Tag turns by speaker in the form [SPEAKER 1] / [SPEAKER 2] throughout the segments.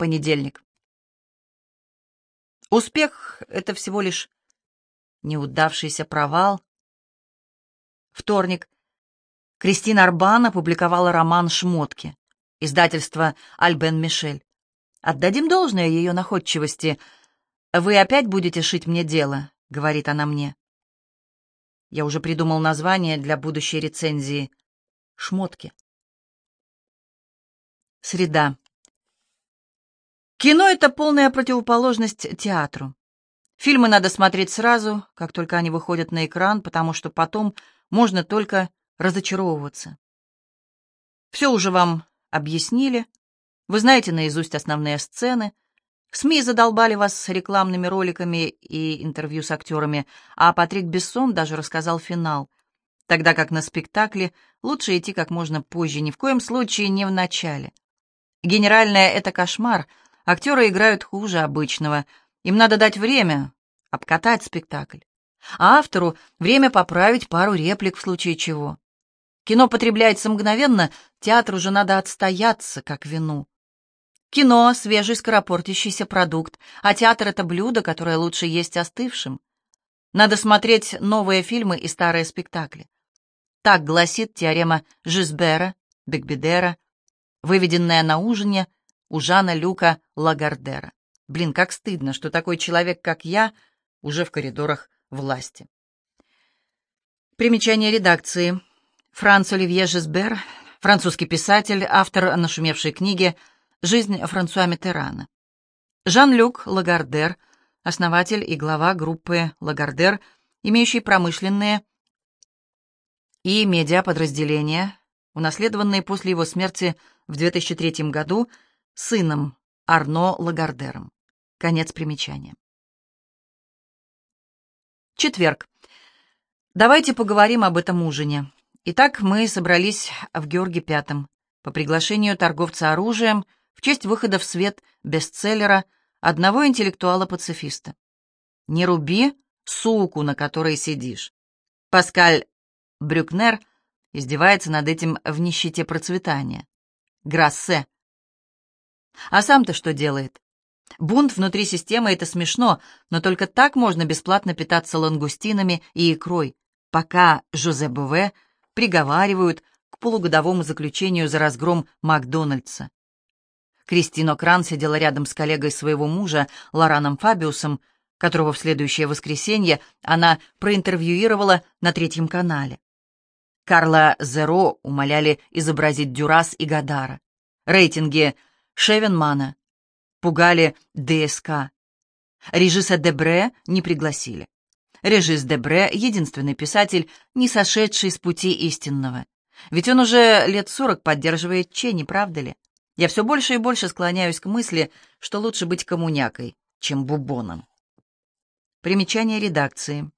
[SPEAKER 1] Понедельник. Успех — это всего лишь неудавшийся провал. Вторник. Кристина Арбан опубликовала роман «Шмотки». Издательство «Альбен Мишель». Отдадим должное ее находчивости. «Вы опять будете шить мне дело», — говорит она мне. Я уже придумал название для будущей рецензии. «Шмотки». Среда. Кино — это полная противоположность театру. Фильмы надо смотреть сразу, как только они выходят на экран, потому что потом можно только разочаровываться. Все уже вам объяснили. Вы знаете наизусть основные сцены. СМИ задолбали вас рекламными роликами и интервью с актерами, а Патрик Бессон даже рассказал финал. Тогда как на спектакле лучше идти как можно позже, ни в коем случае не в начале. Генеральное — это кошмар. Актеры играют хуже обычного. Им надо дать время, обкатать спектакль. А автору время поправить пару реплик в случае чего. Кино потребляется мгновенно, театру же надо отстояться, как вину. Кино — свежий скоропортящийся продукт, а театр — это блюдо, которое лучше есть остывшим. Надо смотреть новые фильмы и старые спектакли. Так гласит теорема Жизбера, Бекбедера, выведенная на ужине у Жана Люка Лагардера. Блин, как стыдно, что такой человек, как я, уже в коридорах власти. Примечание редакции. Франц Оливье Жизбер, французский писатель, автор нашумевшей книги «Жизнь Франсуа Миттерана». Жан-Люк Лагардер, основатель и глава группы Лагардер, имеющий промышленные и медиаподразделения, унаследованные после его смерти в 2003 году сыном Арно Лагардером. Конец примечания. Четверг. Давайте поговорим об этом ужине. Итак, мы собрались в Георге Пятом по приглашению торговца оружием в честь выхода в свет бестселлера одного интеллектуала-пацифиста. «Не руби суку, на которой сидишь». Паскаль Брюкнер издевается над этим в нищете процветания. Грассе. А сам-то что делает? Бунт внутри системы — это смешно, но только так можно бесплатно питаться лангустинами и икрой, пока Жозе Бове приговаривают к полугодовому заключению за разгром Макдональдса. Кристина Кран сидела рядом с коллегой своего мужа, Лораном Фабиусом, которого в следующее воскресенье она проинтервьюировала на третьем канале. Карла Зеро умоляли изобразить Дюрас и Гадара. Рейтинги Шевенмана пугали ДСК. Режиса Дебре не пригласили. Режис Дебре — единственный писатель, не сошедший с пути истинного. Ведь он уже лет сорок поддерживает Че, не правда ли? Я все больше и больше склоняюсь к мысли, что лучше быть коммунякой, чем бубоном. Примечание редакции.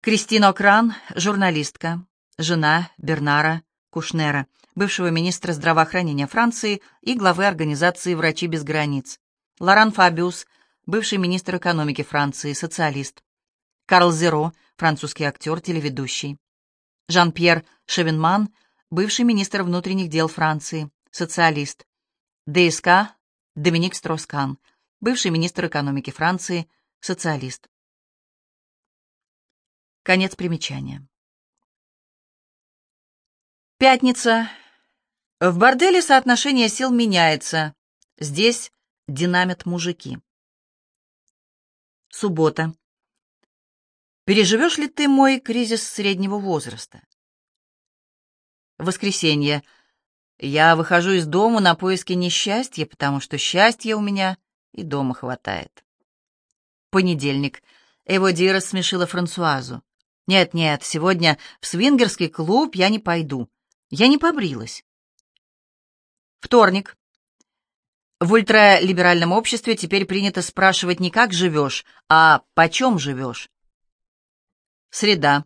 [SPEAKER 1] Кристина Кран, журналистка, жена Бернара Кушнера, бывшего министра здравоохранения Франции и главы организации «Врачи без границ». Лоран Фабиус, бывший министр экономики Франции, социалист. Карл Зеро, французский актер, телеведущий. Жан-Пьер Шевенман, бывший министр внутренних дел Франции, социалист. ДСК Доминик Строскан, бывший министр экономики Франции, социалист. Конец примечания. Пятница. В борделе соотношение сил меняется. Здесь динамит мужики. Суббота. Переживешь ли ты мой кризис среднего возраста? Воскресенье. Я выхожу из дома на поиски несчастья, потому что счастья у меня и дома хватает. Понедельник. Эводи рассмешила Франсуазу. «Нет-нет, сегодня в свингерский клуб я не пойду. Я не побрилась. Вторник. В ультралиберальном обществе теперь принято спрашивать не как живешь, а почем живешь. Среда.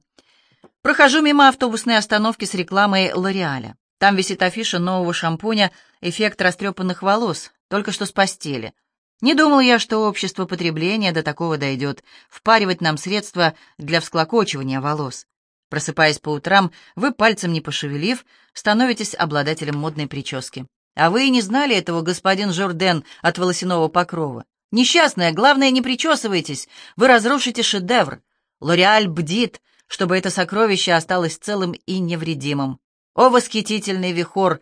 [SPEAKER 1] Прохожу мимо автобусной остановки с рекламой Лореаля. Там висит афиша нового шампуня «Эффект растрепанных волос», только что с постели. Не думал я, что общество потребления до такого дойдет, впаривать нам средства для всклокочивания волос. Просыпаясь по утрам, вы, пальцем не пошевелив, становитесь обладателем модной прически. А вы и не знали этого, господин Жорден, от волосяного покрова. Несчастная, главное, не причесывайтесь, вы разрушите шедевр. Лореаль бдит, чтобы это сокровище осталось целым и невредимым. О, восхитительный вихор!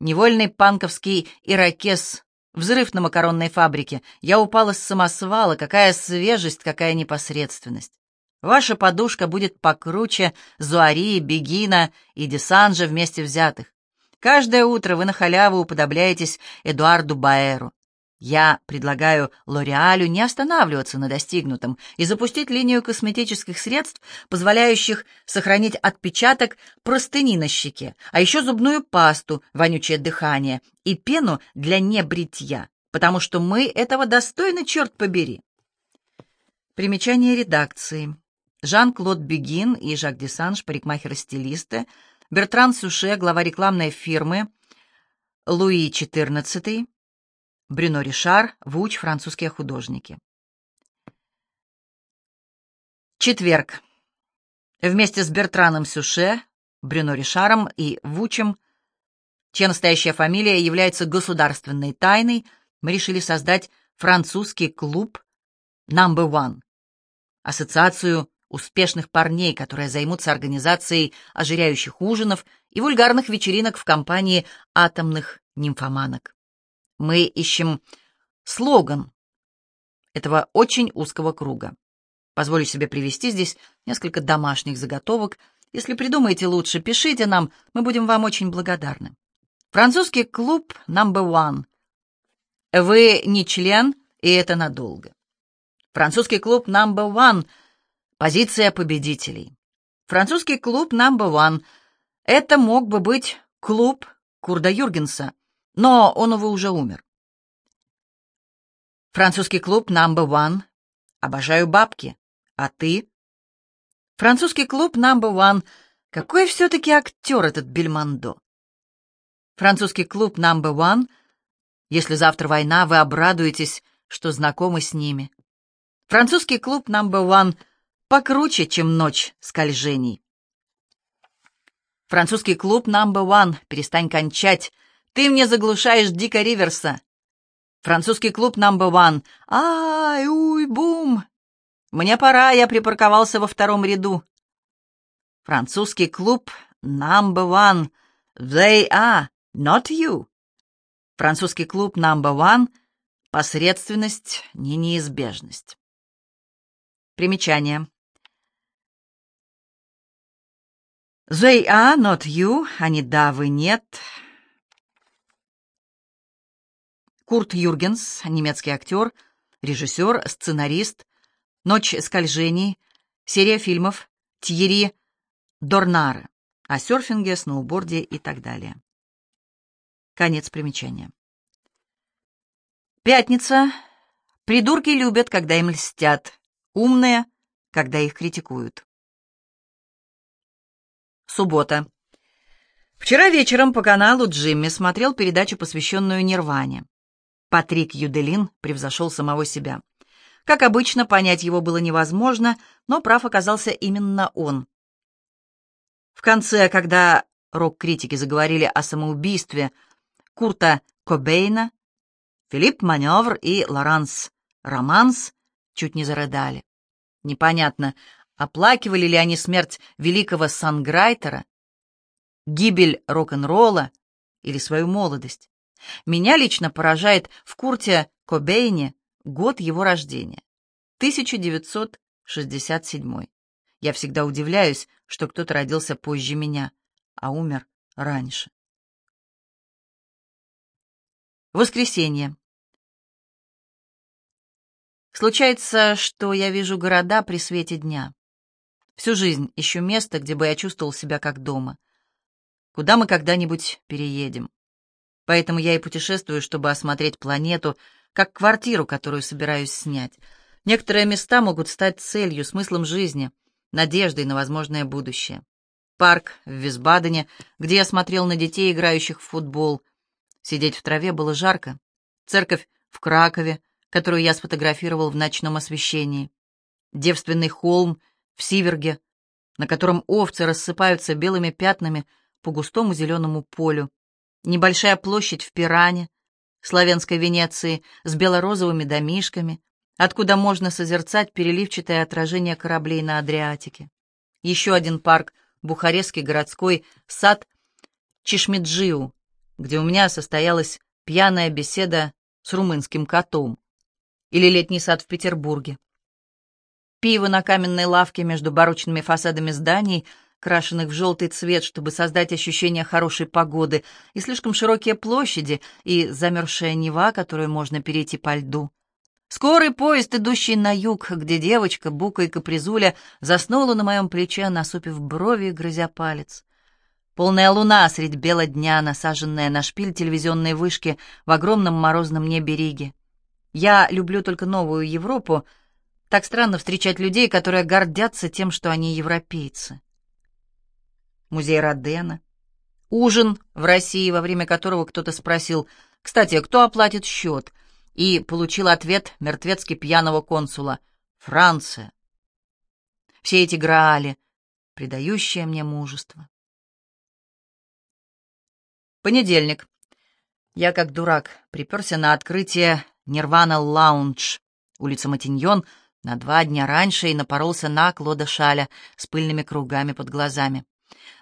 [SPEAKER 1] Невольный панковский ирокез, взрыв на макаронной фабрике. Я упала с самосвала, какая свежесть, какая непосредственность. Ваша подушка будет покруче Зуари, Бегина и Десанжа вместе взятых. Каждое утро вы на халяву уподобляетесь Эдуарду Баэру. Я предлагаю Лореалю не останавливаться на достигнутом и запустить линию косметических средств, позволяющих сохранить отпечаток простыни на щеке, а еще зубную пасту, вонючее дыхание и пену для небритья, потому что мы этого достойны, черт побери. Примечание редакции. Жан-Клод Бюгин и Жак Десанж, парикмахеры-стилисты, Бертран Суше, глава рекламной фирмы, Луи XIV, Брюно Ришар, Вуч, французские художники. Четверг. Вместе с Бертраном Сюше, Брюно Ришаром и Вучем, чья настоящая фамилия является государственной тайной, мы решили создать французский клуб Number One, ассоциацию успешных парней, которые займутся организацией ожиряющих ужинов и вульгарных вечеринок в компании атомных нимфоманок. Мы ищем слоган этого очень узкого круга. Позволю себе привести здесь несколько домашних заготовок. Если придумаете лучше, пишите нам, мы будем вам очень благодарны. Французский клуб Number One. Вы не член, и это надолго. Французский клуб Number One — Позиция победителей. Французский клуб Number One. Это мог бы быть клуб Курда Юргенса, но он, увы, уже умер. Французский клуб Number One. Обожаю бабки. А ты? Французский клуб Number One. Какой все-таки актер этот Бельмондо? Французский клуб Number One. Если завтра война, вы обрадуетесь, что знакомы с ними. Французский клуб Number One — покруче, чем ночь скольжений. Французский клуб Number One, перестань кончать. Ты мне заглушаешь Дика Риверса. Французский клуб Number One. Ай, уй, бум. Мне пора, я припарковался во втором ряду. Французский клуб Number One. They are, not you. Французский клуб Number One. Посредственность, не неизбежность. Примечание. They are not you, они да, вы нет. Курт Юргенс, немецкий актер, режиссер, сценарист, «Ночь скольжений», серия фильмов Тьерри Дорнара о серфинге, сноуборде и так далее. Конец примечания. Пятница. Придурки любят, когда им льстят. Умные, когда их критикуют. Суббота. Вчера вечером по каналу Джимми смотрел передачу, посвященную Нирване. Патрик Юделин превзошел самого себя. Как обычно, понять его было невозможно, но прав оказался именно он. В конце, когда рок-критики заговорили о самоубийстве Курта Кобейна, Филипп Маневр и Лоранс Романс чуть не зарыдали. Непонятно, Оплакивали ли они смерть великого санграйтера, гибель рок-н-ролла или свою молодость? Меня лично поражает в Курте Кобейне год его рождения. 1967. Я всегда удивляюсь, что кто-то родился позже меня, а умер раньше. Воскресенье. Случается, что я вижу города при свете дня. Всю жизнь ищу место, где бы я чувствовал себя как дома. Куда мы когда-нибудь переедем. Поэтому я и путешествую, чтобы осмотреть планету, как квартиру, которую собираюсь снять. Некоторые места могут стать целью, смыслом жизни, надеждой на возможное будущее. Парк в Висбадене, где я смотрел на детей, играющих в футбол. Сидеть в траве было жарко. Церковь в Кракове, которую я сфотографировал в ночном освещении. Девственный холм в Сиверге, на котором овцы рассыпаются белыми пятнами по густому зеленому полю, небольшая площадь в Пиране, славянской Венеции, с белорозовыми домишками, откуда можно созерцать переливчатое отражение кораблей на Адриатике. Еще один парк, Бухарестский городской сад Чешмеджиу, где у меня состоялась пьяная беседа с румынским котом. Или летний сад в Петербурге. Пиво на каменной лавке между барочными фасадами зданий, крашенных в желтый цвет, чтобы создать ощущение хорошей погоды, и слишком широкие площади, и замерзшая Нева, которую можно перейти по льду. Скорый поезд, идущий на юг, где девочка, Бука и Капризуля заснула на моем плече, насупив брови и грызя палец. Полная луна средь бела дня, насаженная на шпиль телевизионной вышки в огромном морозном небе Риги. Я люблю только новую Европу. Так странно встречать людей, которые гордятся тем, что они европейцы. Музей Родена. Ужин в России, во время которого кто-то спросил, «Кстати, кто оплатит счет?» И получил ответ мертвецки пьяного консула. «Франция». Все эти граали, придающие мне мужество. Понедельник. Я, как дурак, приперся на открытие Нирвана Лаунж, улица Матиньон, на два дня раньше и напоролся на Клода Шаля с пыльными кругами под глазами.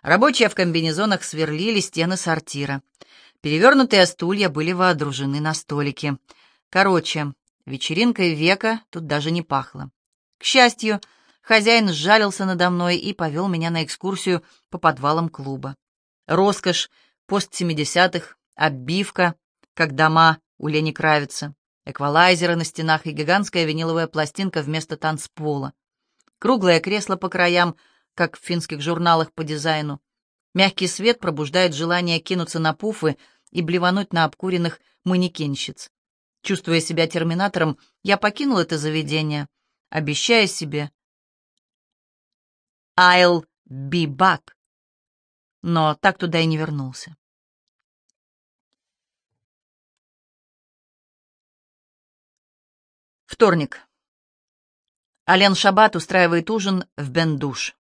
[SPEAKER 1] Рабочие в комбинезонах сверлили стены сортира. Перевернутые стулья были вооружены на столике. Короче, вечеринкой века тут даже не пахло. К счастью, хозяин сжалился надо мной и повел меня на экскурсию по подвалам клуба. Роскошь пост-семидесятых, оббивка, как дома у Лени Кравица, эквалайзеры на стенах и гигантская виниловая пластинка вместо танцпола. Круглое кресло по краям, как в финских журналах по дизайну. Мягкий свет пробуждает желание кинуться на пуфы и блевануть на обкуренных манекенщиц. Чувствуя себя терминатором, я покинул это заведение, обещая себе «I'll be back» но так туда и не вернулся. Вторник. Ален Шабат устраивает ужин в Бендуш.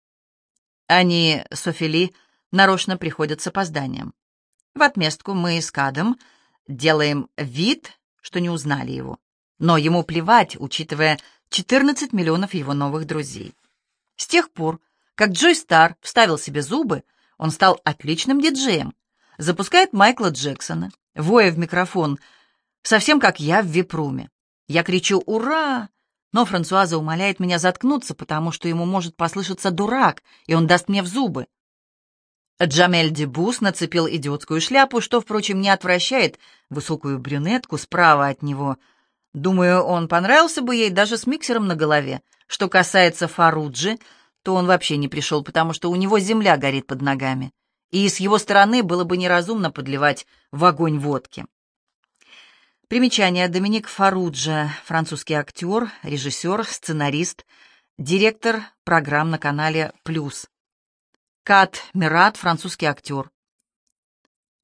[SPEAKER 1] Они с Офели нарочно приходят с опозданием. В отместку мы с Кадом делаем вид, что не узнали его. Но ему плевать, учитывая 14 миллионов его новых друзей. С тех пор, как Джой Стар вставил себе зубы, он стал отличным диджеем. Запускает Майкла Джексона, воя в микрофон, совсем как я в Випруме. Я кричу «Ура!», но Франсуаза умоляет меня заткнуться, потому что ему может послышаться дурак, и он даст мне в зубы. Джамель Дебус нацепил идиотскую шляпу, что, впрочем, не отвращает высокую брюнетку справа от него. Думаю, он понравился бы ей даже с миксером на голове. Что касается Фаруджи, то он вообще не пришел, потому что у него земля горит под ногами, и с его стороны было бы неразумно подливать в огонь водки. Примечание. Доминик Фаруджа, французский актер, режиссер, сценарист, директор программ на канале «Плюс». Кат Мират, французский актер.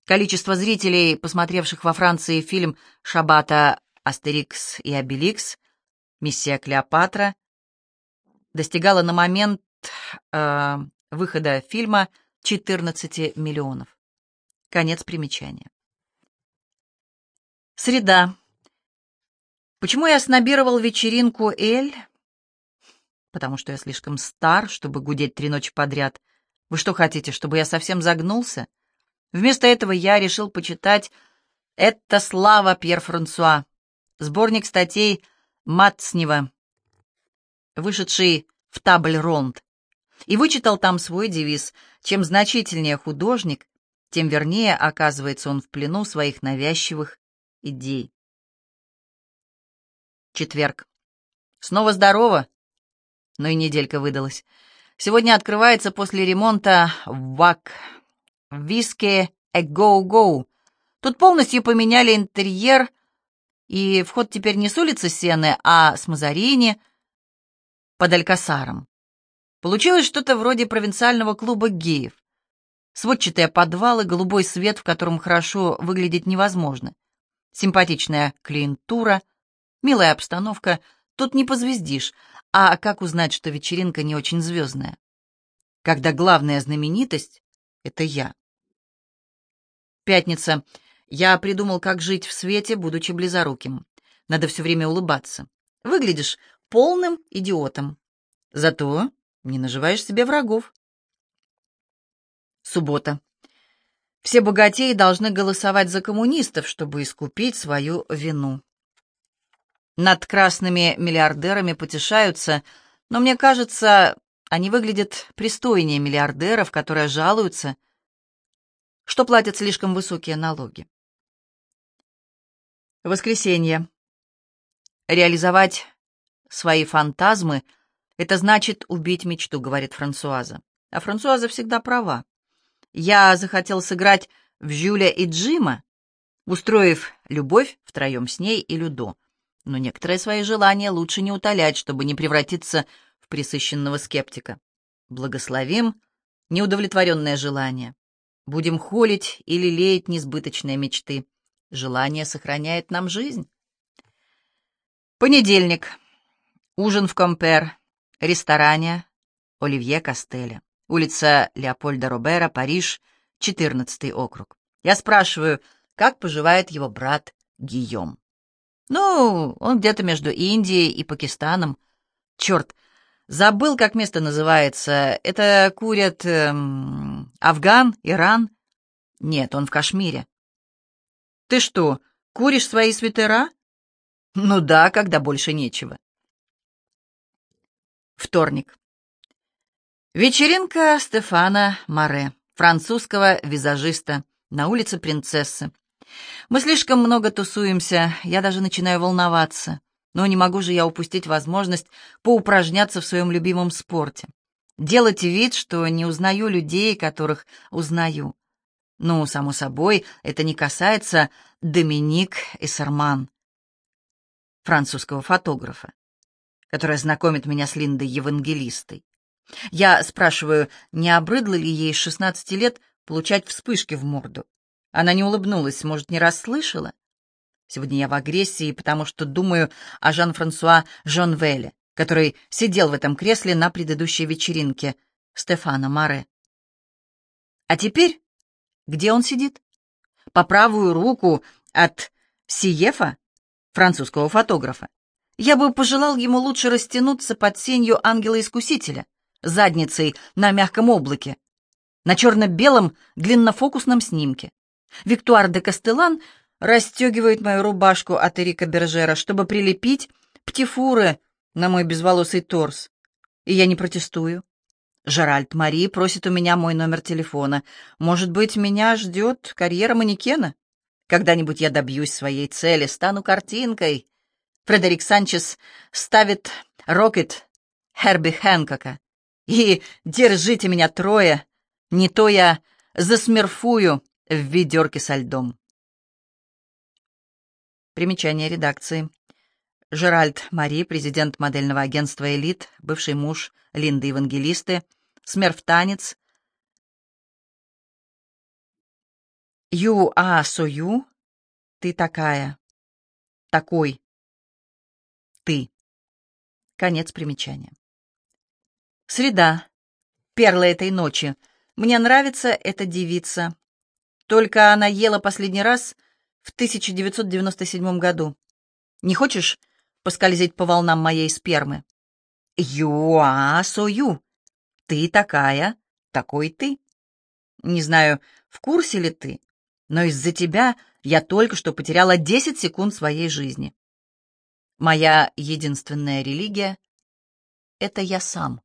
[SPEAKER 1] Количество зрителей, посмотревших во Франции фильм Шабата «Астерикс и Обеликс», «Миссия Клеопатра», достигало на момент э, выхода фильма 14 миллионов. Конец примечания. Среда. Почему я снобировал вечеринку «Эль»? Потому что я слишком стар, чтобы гудеть три ночи подряд. Вы что хотите, чтобы я совсем загнулся? Вместо этого я решил почитать «Это слава Пьер Франсуа», сборник статей Матснева, вышедший в Табль-Ронд и вычитал там свой девиз «Чем значительнее художник, тем вернее оказывается он в плену своих навязчивых идей». Четверг. Снова здорово, но и неделька выдалась. Сегодня открывается после ремонта ВАК. Виски «A Go». Тут полностью поменяли интерьер, и вход теперь не с улицы Сены, а с Мазарини под Алькасаром. Получилось что-то вроде провинциального клуба геев. Сводчатые подвалы, голубой свет, в котором хорошо выглядеть невозможно. Симпатичная клиентура, милая обстановка. Тут не позвездишь. А как узнать, что вечеринка не очень звездная? Когда главная знаменитость — это я. Пятница. Я придумал, как жить в свете, будучи близоруким. Надо все время улыбаться. Выглядишь полным идиотом. Зато не наживаешь себе врагов. Суббота. Все богатеи должны голосовать за коммунистов, чтобы искупить свою вину. Над красными миллиардерами потешаются, но мне кажется, они выглядят пристойнее миллиардеров, которые жалуются, что платят слишком высокие налоги. Воскресенье. Реализовать свои фантазмы — это значит убить мечту, говорит Франсуаза. А Франсуаза всегда права. Я захотел сыграть в Жюля и Джима, устроив любовь втроем с ней и Людо. Но некоторые свои желания лучше не утолять, чтобы не превратиться в присыщенного скептика. Благословим неудовлетворенное желание. Будем холить или леять несбыточные мечты. Желание сохраняет нам жизнь. Понедельник. Ужин в Компер, ресторане Оливье Костеля. Улица Леопольда Робера, Париж, 14 округ. Я спрашиваю, как поживает его брат Гийом. Ну, он где-то между Индией и Пакистаном. Черт, забыл, как место называется. Это курят эм, Афган, Иран? Нет, он в Кашмире. Ты что, куришь свои свитера? Ну да, когда больше нечего. Вторник. Вечеринка Стефана Маре, французского визажиста, на улице Принцессы. Мы слишком много тусуемся, я даже начинаю волноваться. Но не могу же я упустить возможность поупражняться в своем любимом спорте. Делать вид, что не узнаю людей, которых узнаю. Ну, само собой, это не касается Доминик Эссерман, французского фотографа, которая знакомит меня с Линдой Евангелистой. Я спрашиваю, не обрыдло ли ей с 16 лет получать вспышки в морду. Она не улыбнулась, может, не расслышала? Сегодня я в агрессии, потому что думаю о Жан-Франсуа Жонвеле, который сидел в этом кресле на предыдущей вечеринке Стефана Маре. А теперь где он сидит? По правую руку от Сиефа, французского фотографа. Я бы пожелал ему лучше растянуться под сенью ангела-искусителя — задницей на мягком облаке, на черно-белом длиннофокусном снимке. Виктуар де Кастелан расстегивает мою рубашку от Эрика Бержера, чтобы прилепить птифуры на мой безволосый торс. И я не протестую. Жеральд Мари просит у меня мой номер телефона. Может быть, меня ждет карьера манекена? Когда-нибудь я добьюсь своей цели, стану картинкой. Фредерик Санчес ставит рокет Херби Хэнкока. И держите меня трое, не то я засмерфую в ведерке со льдом. Примечание редакции. Жеральд Мари, президент модельного агентства «Элит», бывший муж Линды Евангелисты, смерфтанец. Ю а сою, ты такая, такой, ты. Конец примечания. Среда. Перла этой ночи. Мне нравится эта девица. Только она ела последний раз в 1997 году. Не хочешь поскользить по волнам моей спермы? Юа, сою. Ты такая, такой ты. Не знаю, в курсе ли ты, но из-за тебя я только что потеряла 10 секунд своей жизни. Моя единственная религия — это я сам.